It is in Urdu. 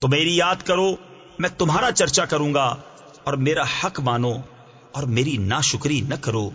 تو میری یاد کرو، میں تمہارا چرچا کروں گا اور میرا حق مانو اور میری ناشکری نہ کرو۔